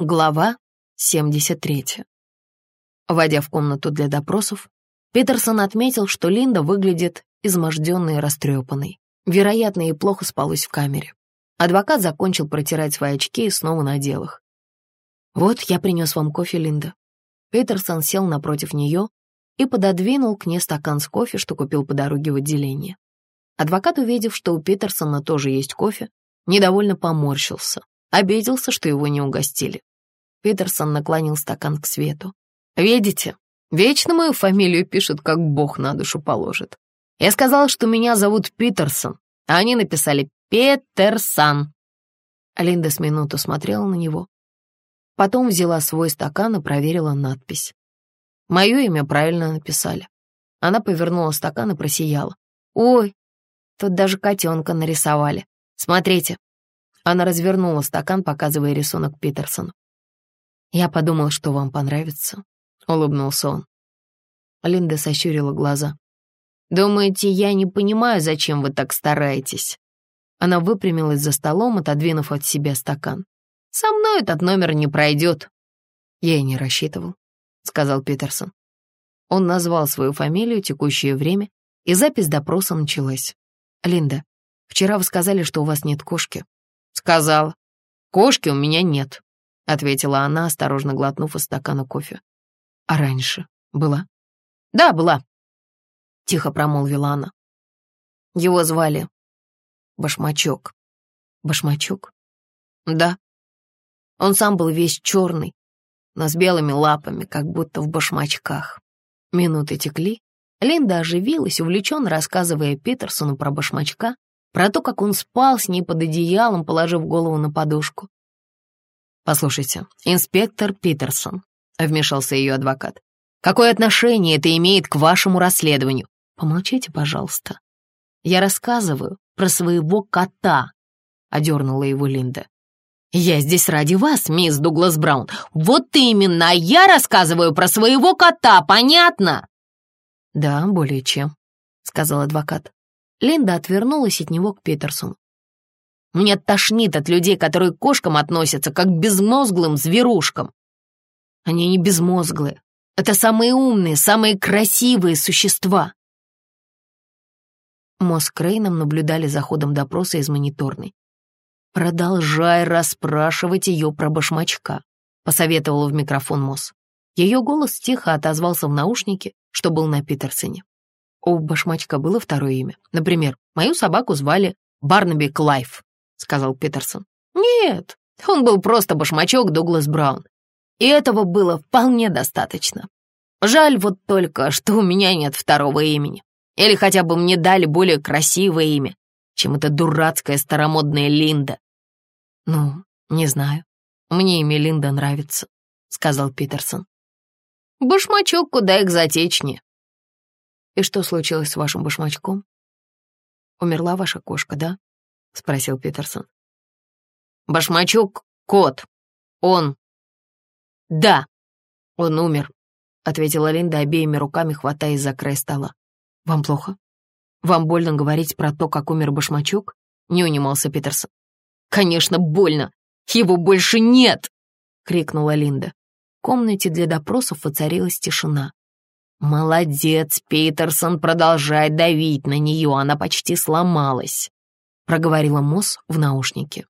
Глава 73. Войдя в комнату для допросов, Питерсон отметил, что Линда выглядит изможденной и растрепанной. Вероятно, ей плохо спалось в камере. Адвокат закончил протирать свои очки и снова надел их. «Вот, я принес вам кофе, Линда». Питерсон сел напротив нее и пододвинул к ней стакан с кофе, что купил по дороге в отделение. Адвокат, увидев, что у Питерсона тоже есть кофе, недовольно поморщился обиделся, что его не угостили. Питерсон наклонил стакан к свету. «Видите, вечно мою фамилию пишут, как бог на душу положит. Я сказал, что меня зовут Питерсон, а они написали Петерсан». Линда с минуту смотрела на него. Потом взяла свой стакан и проверила надпись. Мое имя правильно написали. Она повернула стакан и просияла. «Ой, тут даже котенка нарисовали. Смотрите, она развернула стакан, показывая рисунок Питерсону. «Я подумал, что вам понравится», — улыбнулся он. Линда сощурила глаза. «Думаете, я не понимаю, зачем вы так стараетесь?» Она выпрямилась за столом, отодвинув от себя стакан. «Со мной этот номер не пройдет». «Я и не рассчитывал», — сказал Питерсон. Он назвал свою фамилию, текущее время, и запись допроса началась. «Линда, вчера вы сказали, что у вас нет кошки. «Сказала. Кошки у меня нет», — ответила она, осторожно глотнув из стакана кофе. «А раньше была?» «Да, была», — тихо промолвила она. Его звали Башмачок. Башмачок? Да. Он сам был весь черный, но с белыми лапами, как будто в башмачках. Минуты текли. Линда оживилась, увлеченно рассказывая Питерсону про башмачка, про то, как он спал с ней под одеялом, положив голову на подушку. «Послушайте, инспектор Питерсон», — вмешался ее адвокат, «какое отношение это имеет к вашему расследованию?» «Помолчите, пожалуйста. Я рассказываю про своего кота», — одернула его Линда. «Я здесь ради вас, мисс Дуглас Браун. Вот именно, я рассказываю про своего кота, понятно?» «Да, более чем», — сказал адвокат. Линда отвернулась от него к Питерсону. «Меня тошнит от людей, которые к кошкам относятся, как к безмозглым зверушкам. Они не безмозглые. Это самые умные, самые красивые существа». Мы с Крейном наблюдали за ходом допроса из мониторной. «Продолжай расспрашивать ее про башмачка», — посоветовал в микрофон Мосс. Ее голос тихо отозвался в наушнике, что был на Питерсоне. У башмачка было второе имя. Например, мою собаку звали Барнаби Клайв, сказал Питерсон. Нет, он был просто башмачок Дуглас Браун. И этого было вполне достаточно. Жаль вот только, что у меня нет второго имени. Или хотя бы мне дали более красивое имя, чем эта дурацкая старомодная Линда. Ну, не знаю. Мне имя Линда нравится, сказал Питерсон. Башмачок куда экзотичнее. «И что случилось с вашим башмачком?» «Умерла ваша кошка, да?» — спросил Питерсон. «Башмачок — кот. Он...» «Да, он умер», — ответила Линда обеими руками, хватаясь за край стола. «Вам плохо? Вам больно говорить про то, как умер башмачок?» — не унимался Питерсон. «Конечно, больно! Его больше нет!» — крикнула Линда. В комнате для допросов воцарилась тишина. «Молодец, Питерсон, продолжай давить на нее, она почти сломалась», — проговорила Мосс в наушнике.